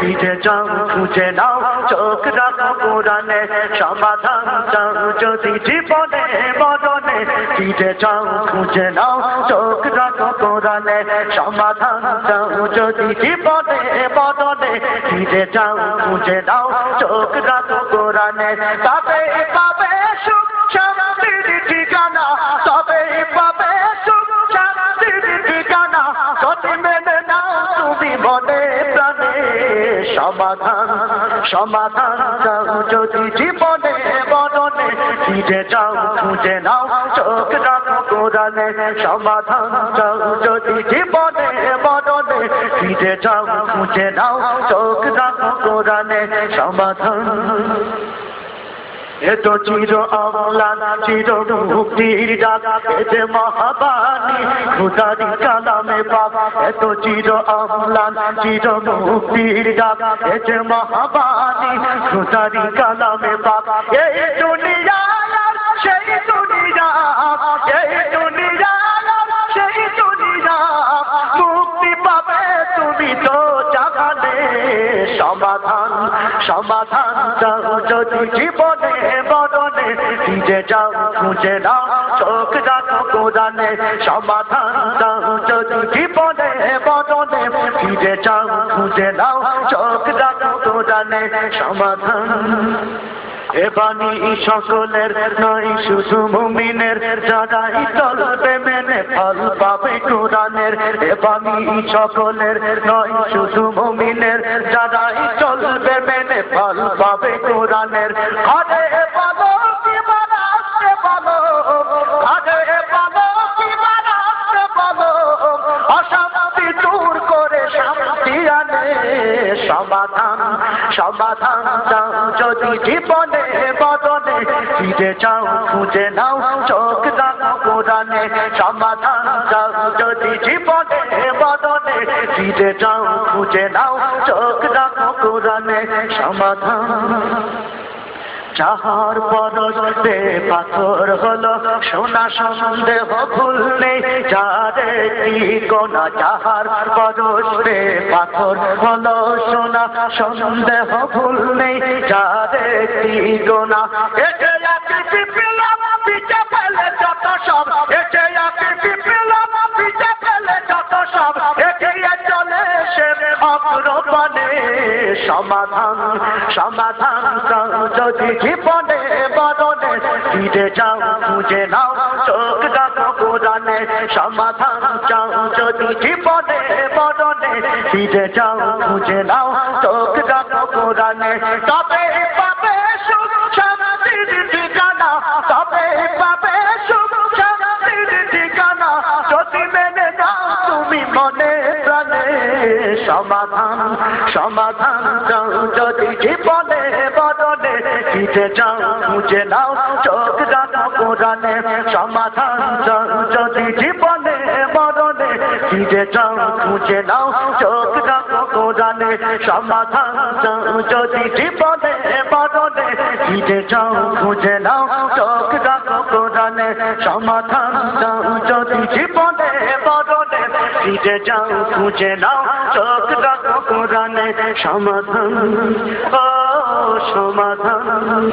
ফিরে যাও খুঁজে নাও, চোখ রাখো কোরআনে, সমাধান চাও যদি জীবনে, মরণে। ফিরে যাও খুঁজে নাও, চোখ রাখো কোরআনে, সমাধান চাও যদি জীবনে, মরণে। ফিরে যাও খুঁজে নাও, চোখ রাখো কোরআনে। তবে পাবে সুখ শান্তির ঠিকানা। তবে পাবে সুখ শান্তির ঠিকানা। যদি মেনে নাও তুমি প্রাণে। সমাধান সমাধান চাও যদি জীবনে বদনে ফিরে যাও, খুঁজে নাও, চোখ রাখো কোরআনে সমাধান চাও যদি জীবনে বদনে ফিরে যাও, খুঁজে নাও, চোখ রাখো কোরআনে সমাধান এ তো চির অম্লান চির মুক্তির ডাক এতে মহাবাণী, খুদারি কালামে পাপ এ তো চির অম্লান চির মুক্তির ডাক এতে মহাবাণী, খুদারি কালামে পাপ এই সমাধান সমাধান যাও যদি জীবনে বদনে ফিরে যাও, খুঁজে নাও, চোখ রাখো কোরআনে। সমাধান যাও যদি জীবনে বদনে ফিরে যাও, খুঁজে নাও, চোখ রাখো কোরআনে। সমাধান। এ বাণী সকলের নয়, শুধু মুমিনের যারাই চলবে মেনে ফল পাবে কোরআনের। এ বাণী সকলের নয়, শুধু মুমিনের চলবে মেনে ফল পাবে কোরআনের। আরে বলো কি বলো আরে বলো কি বানাতে বলো অশান্তি দূর করে শান্তি আনে, সমাধান সমাধান চাও যদি জীবনে বদনে ফিরে যাও, খুঁজে নাও, চোখ রাখো কোরআনে। সমাধান চাও যদি জীবনে বদনে ফিরে যাও, খুঁজে নাও, চোখ রাখো কোরআনে। সমাধান যাহার পরশে পাথর হলো, সোনা সন্দেহ ভুল নেই কি চাহার যাহার পরশে পাথর হলো, সোনা সন্দেহ ভুল নেই, যারে গোনা। এসে সমাধান সমাধান যদি জীবনে বদনে ফিরে যাও, খুঁজে নাও, চোখ দাও কোরআনে। সমাধান চাও, যদি জীবনে বদনে ফিরে যাও, খুঁজে নাও, চোখ দাও কোরআনে। তবে সমাধান সমাধান চাও যদি জীবনে বদনে ফিরে যাও খুঁজে নাও, চোখ রাখো কোরআনে। সমাধান চাও যদি জীবনে বদনে ফিরে যাও খুঁজে নাও, চোখ রাখো কোরআনে। সমাধান চাও যদি জীবনে বদনে ফিরে যাও খুঁজে নাও, চোখ রাখো কোরআনে। সমাধান চাও যদি জীবনে ফিরে যাও খুঁজে নাও চোখ রাখো কোরআনে সমাধান। ও সমাধান।